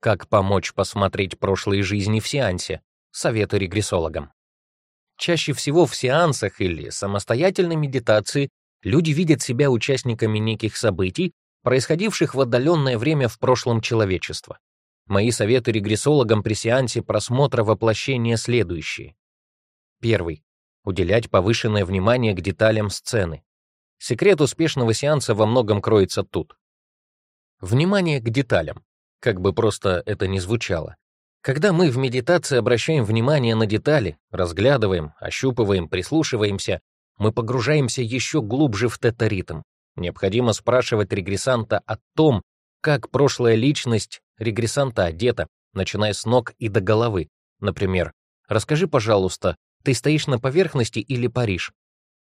Как помочь посмотреть прошлые жизни в сеансе? Советы регрессологам. Чаще всего в сеансах или самостоятельной медитации люди видят себя участниками неких событий, происходивших в отдаленное время в прошлом человечества. Мои советы регрессологам при сеансе просмотра воплощения следующие. Первый. Уделять повышенное внимание к деталям сцены. Секрет успешного сеанса во многом кроется тут. Внимание к деталям как бы просто это ни звучало. Когда мы в медитации обращаем внимание на детали, разглядываем, ощупываем, прислушиваемся, мы погружаемся еще глубже в тета-ритм. Необходимо спрашивать регрессанта о том, как прошлая личность регрессанта одета, начиная с ног и до головы. Например, «Расскажи, пожалуйста, ты стоишь на поверхности или паришь?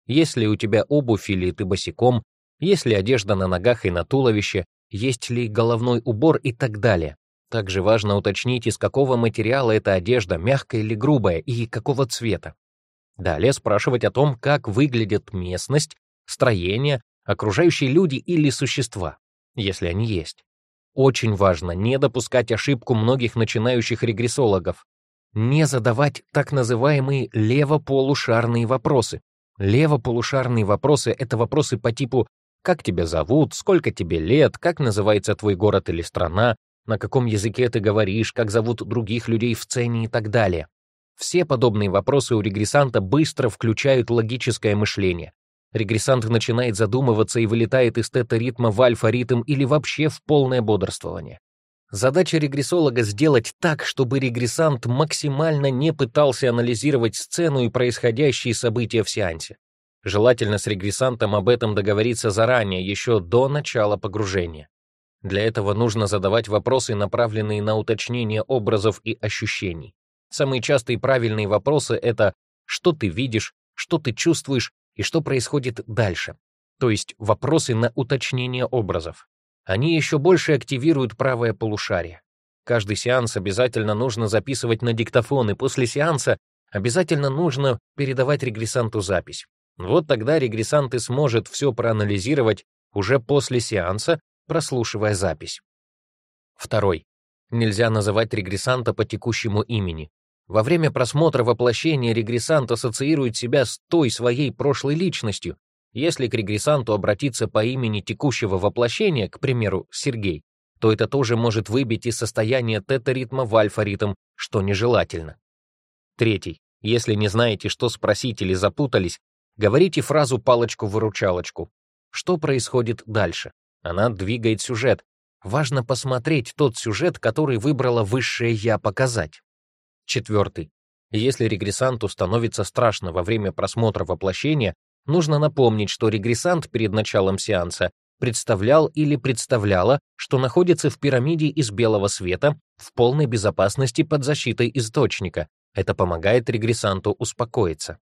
Есть ли у тебя обувь или ты босиком? Есть ли одежда на ногах и на туловище? есть ли головной убор и так далее. Также важно уточнить, из какого материала эта одежда, мягкая или грубая, и какого цвета. Далее спрашивать о том, как выглядит местность, строение, окружающие люди или существа, если они есть. Очень важно не допускать ошибку многих начинающих регрессологов. Не задавать так называемые левополушарные вопросы. Левополушарные вопросы — это вопросы по типу как тебя зовут, сколько тебе лет, как называется твой город или страна, на каком языке ты говоришь, как зовут других людей в сцене и так далее. Все подобные вопросы у регрессанта быстро включают логическое мышление. Регрессант начинает задумываться и вылетает из тета-ритма в альфа-ритм или вообще в полное бодрствование. Задача регрессолога сделать так, чтобы регрессант максимально не пытался анализировать сцену и происходящие события в сеансе. Желательно с регрессантом об этом договориться заранее, еще до начала погружения. Для этого нужно задавать вопросы, направленные на уточнение образов и ощущений. Самые частые правильные вопросы — это «что ты видишь?», «что ты чувствуешь?» и «что происходит дальше?», то есть вопросы на уточнение образов. Они еще больше активируют правое полушарие. Каждый сеанс обязательно нужно записывать на диктофон, и после сеанса обязательно нужно передавать регрессанту запись. Вот тогда регрессант и сможет все проанализировать уже после сеанса, прослушивая запись. Второй. Нельзя называть регрессанта по текущему имени. Во время просмотра воплощения регрессант ассоциирует себя с той своей прошлой личностью. Если к регрессанту обратиться по имени текущего воплощения, к примеру, Сергей, то это тоже может выбить из состояния тета-ритма в альфа-ритм, что нежелательно. Третий. Если не знаете, что спросить или запутались, Говорите фразу «палочку-выручалочку». Что происходит дальше? Она двигает сюжет. Важно посмотреть тот сюжет, который выбрала высшее «я» показать. Четвертый. Если регрессанту становится страшно во время просмотра воплощения, нужно напомнить, что регрессант перед началом сеанса представлял или представляла, что находится в пирамиде из белого света в полной безопасности под защитой источника. Это помогает регрессанту успокоиться.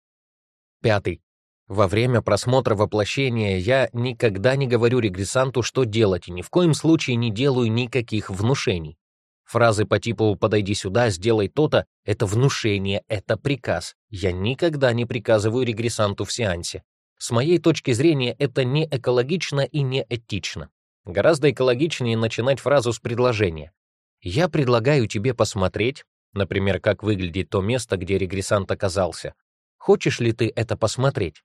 Пятый. Во время просмотра воплощения я никогда не говорю регрессанту, что делать, и ни в коем случае не делаю никаких внушений. Фразы по типу «подойди сюда», «сделай то-то» — это внушение, это приказ. Я никогда не приказываю регрессанту в сеансе. С моей точки зрения, это не экологично и не этично. Гораздо экологичнее начинать фразу с предложения. «Я предлагаю тебе посмотреть», например, как выглядит то место, где регрессант оказался. Хочешь ли ты это посмотреть?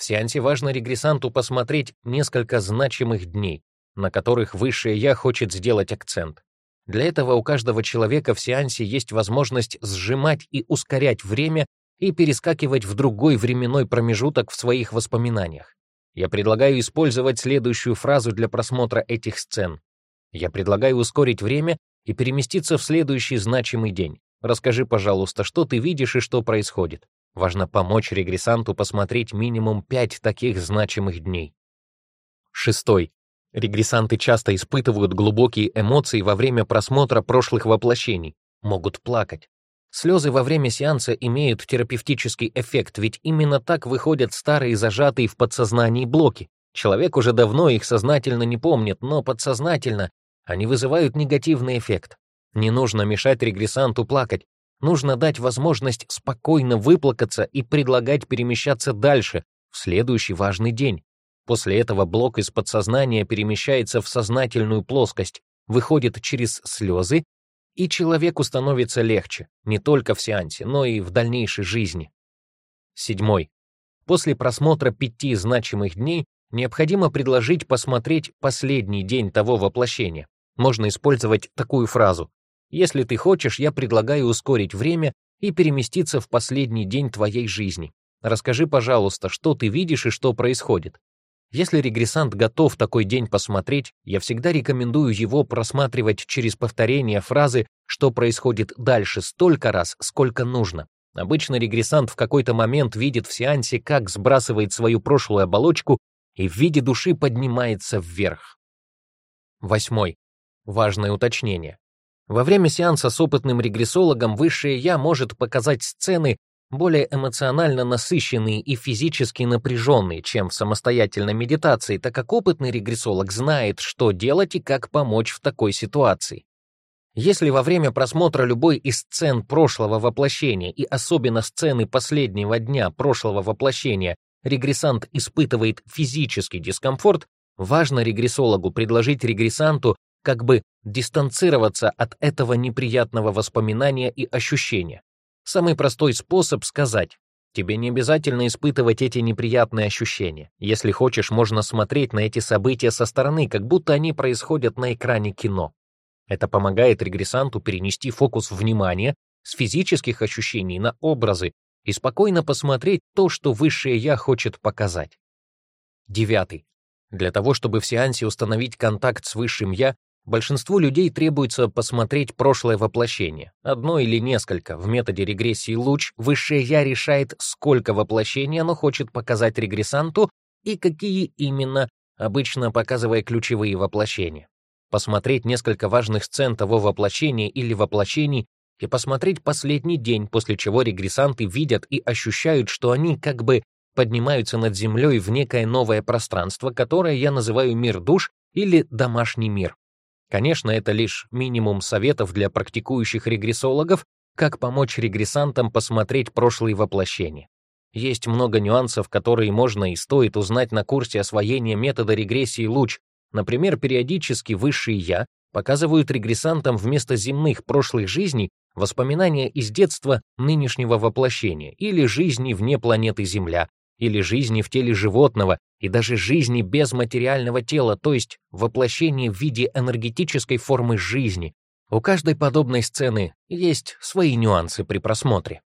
В сеансе важно регрессанту посмотреть несколько значимых дней, на которых высшее «я» хочет сделать акцент. Для этого у каждого человека в сеансе есть возможность сжимать и ускорять время и перескакивать в другой временной промежуток в своих воспоминаниях. Я предлагаю использовать следующую фразу для просмотра этих сцен. Я предлагаю ускорить время и переместиться в следующий значимый день. Расскажи, пожалуйста, что ты видишь и что происходит. Важно помочь регрессанту посмотреть минимум пять таких значимых дней. Шестой. Регрессанты часто испытывают глубокие эмоции во время просмотра прошлых воплощений, могут плакать. Слезы во время сеанса имеют терапевтический эффект, ведь именно так выходят старые зажатые в подсознании блоки. Человек уже давно их сознательно не помнит, но подсознательно они вызывают негативный эффект. Не нужно мешать регрессанту плакать, Нужно дать возможность спокойно выплакаться и предлагать перемещаться дальше, в следующий важный день. После этого блок из подсознания перемещается в сознательную плоскость, выходит через слезы, и человеку становится легче, не только в сеансе, но и в дальнейшей жизни. Седьмой. После просмотра пяти значимых дней необходимо предложить посмотреть последний день того воплощения. Можно использовать такую фразу если ты хочешь, я предлагаю ускорить время и переместиться в последний день твоей жизни. Расскажи, пожалуйста, что ты видишь и что происходит. Если регрессант готов такой день посмотреть, я всегда рекомендую его просматривать через повторение фразы «что происходит дальше» столько раз, сколько нужно. Обычно регрессант в какой-то момент видит в сеансе, как сбрасывает свою прошлую оболочку и в виде души поднимается вверх. Восьмой. Важное уточнение. Во время сеанса с опытным регрессологом высшее «я» может показать сцены, более эмоционально насыщенные и физически напряженные, чем в самостоятельной медитации, так как опытный регрессолог знает, что делать и как помочь в такой ситуации. Если во время просмотра любой из сцен прошлого воплощения и особенно сцены последнего дня прошлого воплощения регрессант испытывает физический дискомфорт, важно регрессологу предложить регрессанту как бы дистанцироваться от этого неприятного воспоминания и ощущения. Самый простой способ сказать Тебе не обязательно испытывать эти неприятные ощущения. Если хочешь, можно смотреть на эти события со стороны, как будто они происходят на экране кино. Это помогает регрессанту перенести фокус внимания с физических ощущений на образы и спокойно посмотреть то, что высшее «я» хочет показать. Девятый. Для того, чтобы в сеансе установить контакт с высшим «я», Большинству людей требуется посмотреть прошлое воплощение, одно или несколько. В методе регрессии луч высшее «я» решает, сколько воплощений оно хочет показать регрессанту и какие именно, обычно показывая ключевые воплощения. Посмотреть несколько важных сцен того воплощения или воплощений и посмотреть последний день, после чего регрессанты видят и ощущают, что они как бы поднимаются над землей в некое новое пространство, которое я называю мир душ или домашний мир. Конечно, это лишь минимум советов для практикующих регрессологов, как помочь регрессантам посмотреть прошлые воплощения. Есть много нюансов, которые можно и стоит узнать на курсе освоения метода регрессии луч. Например, периодически высшие «я» показывают регрессантам вместо земных прошлых жизней воспоминания из детства нынешнего воплощения или жизни вне планеты Земля, или жизни в теле животного, и даже жизни без материального тела, то есть воплощение в виде энергетической формы жизни. У каждой подобной сцены есть свои нюансы при просмотре.